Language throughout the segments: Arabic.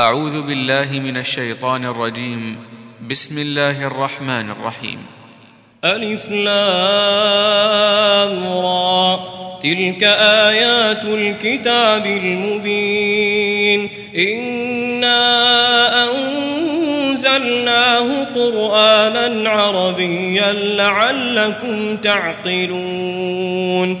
أعوذ بالله من الشيطان الرجيم. بسم الله الرحمن الرحيم. ألف لام را. تلك آيات الكتاب المبين. إنا أنزلناه قرآنا عربيا لعلكم تعقلون.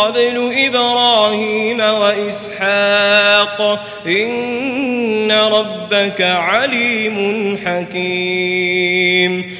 قبل إبراهيم وإسحاق. إن ربك عليم حكيم.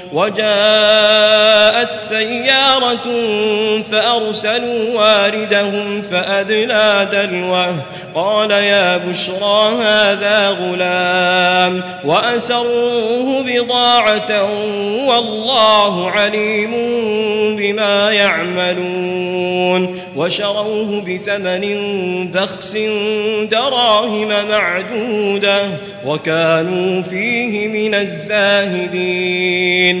وجاء جاءت سيارة فأرسلوا واردهم فأدلى دلوه. قال يا بشرى هذا غلام وأسروه بضاعة والله عليم بما يعملون. وشروه بثمن بخس دراهم معدودة وكانوا فيه من الزاهدين.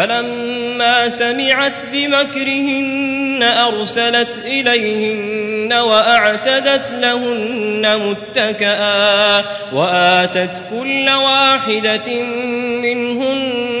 فلما سمعت بمكرهن أرسلت إليهن وأعتدت لهن متكئا وآتت كل واحدة منهن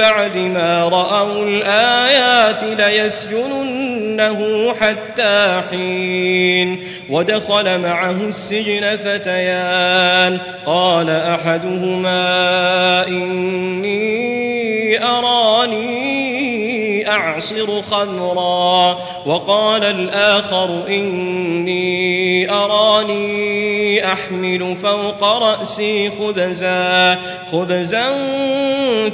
بعد ما رأوا الآيات ليسجننه حتى حين ودخل معه السجن فتيان. قال أحدهما إني أراني أعصر خمرا. وقال الآخر إني أراني أحمل فوق رأسي خبزا خبزا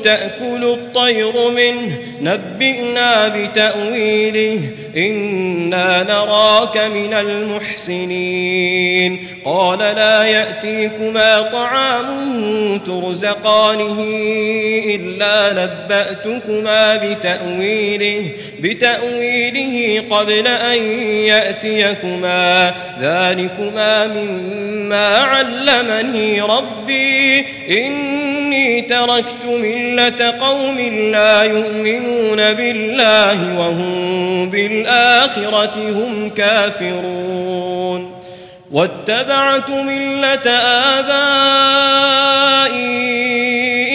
تأكل الطير منه نبئنا بتأويله إنا نراك من المحسنين. قال لا يأتيكما طعام ترزقانه إلا نبأتكما بتأويله بتأويله قبل أن يأتيكما. ذلكما مما علمني ربي إني تركت ملة قوم لا يؤمنون بالله وهم بالآخرة هم كافرون. واتبعت ملة آبائي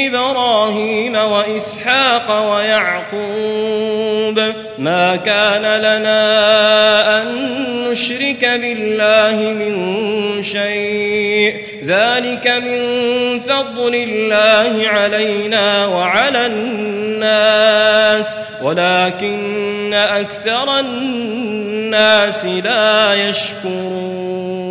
إبراهيم وإسحاق ويعقوب. ما كان لنا نشرك بالله من شيء. ذلك من فضل الله علينا وعلى الناس. ولكن أكثر الناس لا يشكرون.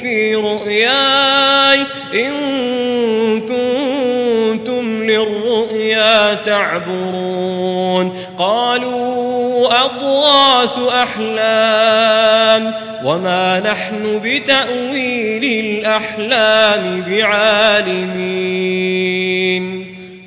في رؤياي إن كنتم للرؤيا تعبرون. قالوا أضواث أحلام وما نحن بتأويل الأحلام بعالمين.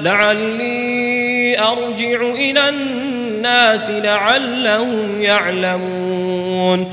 لعلي أرجع إلى الناس لعلهم يعلمون.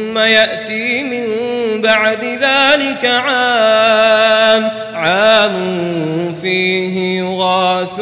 يأتي من بعد ذلك عام. عام فيه يغاث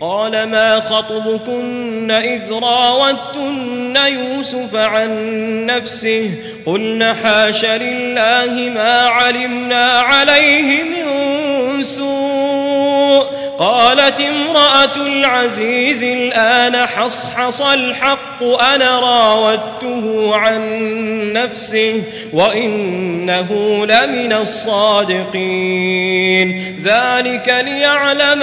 قال ما خطبكن إذ راوتن يوسف عن نفسه قلن حاش لله ما علمنا عليه من سوء قالت امرأة العزيز الآن حصحص الحق أنا راودته عن نفسه وإنه لمن الصادقين ذلك ليعلم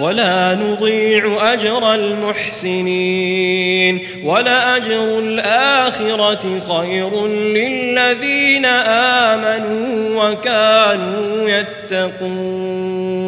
ولا نضيع أجر المحسنين ولأجر الآخرة خير للذين آمنوا وكانوا يتقون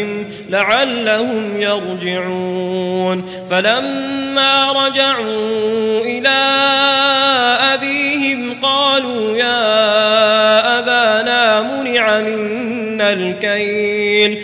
لعلهم يرجعون فلما رجعوا إلى أبيهم قالوا يا أبانا منع منا الكيل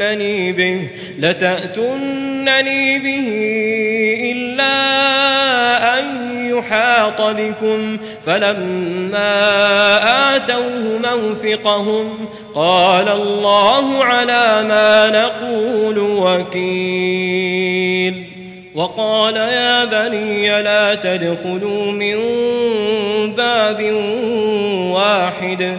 لتأتنني به لتأتنني به إلا أن يحاط بكم. فلما آتوه موثقهم قال الله على ما نقول وكيل. وقال يا بني لا تدخلوا من باب واحد.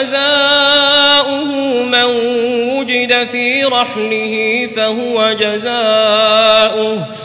جزاؤه من وجد في رحله فهو جزاؤه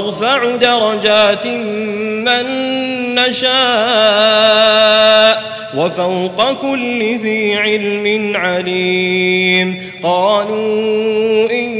نرفع درجات من نشاء وفوق كل ذي علم عليم. قالوا إن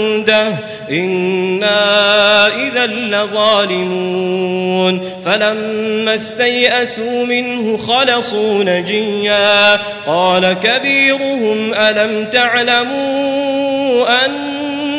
عنده. إنا إذا لظالمون. فلما استيئسوا منه خلصوا نجيا. قال كبيرهم ألم تعلموا أن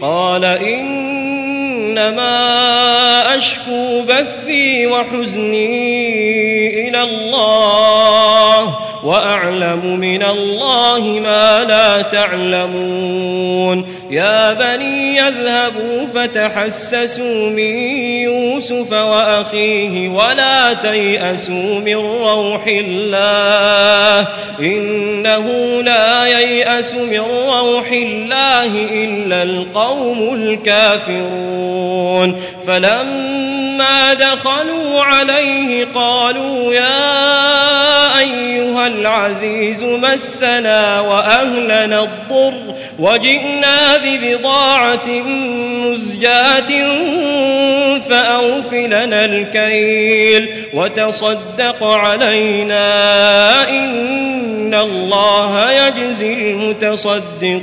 قال إنما أشكو بثي وحزني إلى الله. وأعلم من الله ما لا تعلمون. يا بني يذهبوا فتحسسوا من يوسف وأخيه ولا تيأسوا من روح الله. إنه لا ييأس من روح الله إلا القوم الكافرون. فلما دخلوا عليه قالوا يا أيها العزيز مسنا وأهلنا الضر وجئنا ببضاعة مزجاة فأوف لنا الكيل وتصدق علينا إن الله يجزي المتصدقين.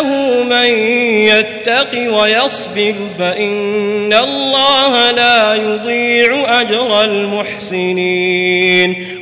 إنه من يتق ويصبر فإن الله لا يضيع أجر المحسنين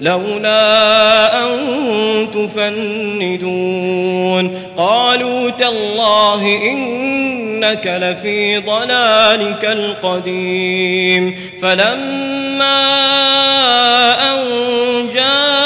لولا أن تفندون. قالوا تالله إنك لفي ضلالك القديم. فلما أن جاء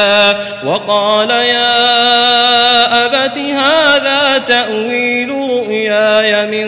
وقال يا أبت هذا تأويل رؤياي من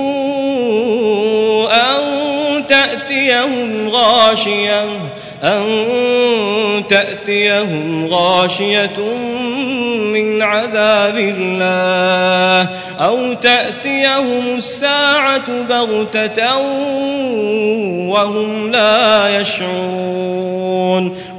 تأتيهم غاشية أن تأتيهم غاشية من عذاب الله أو تأتيهم الساعة بغتة وهم لا يشعرون.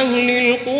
أهل القرى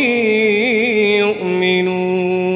يؤمنون.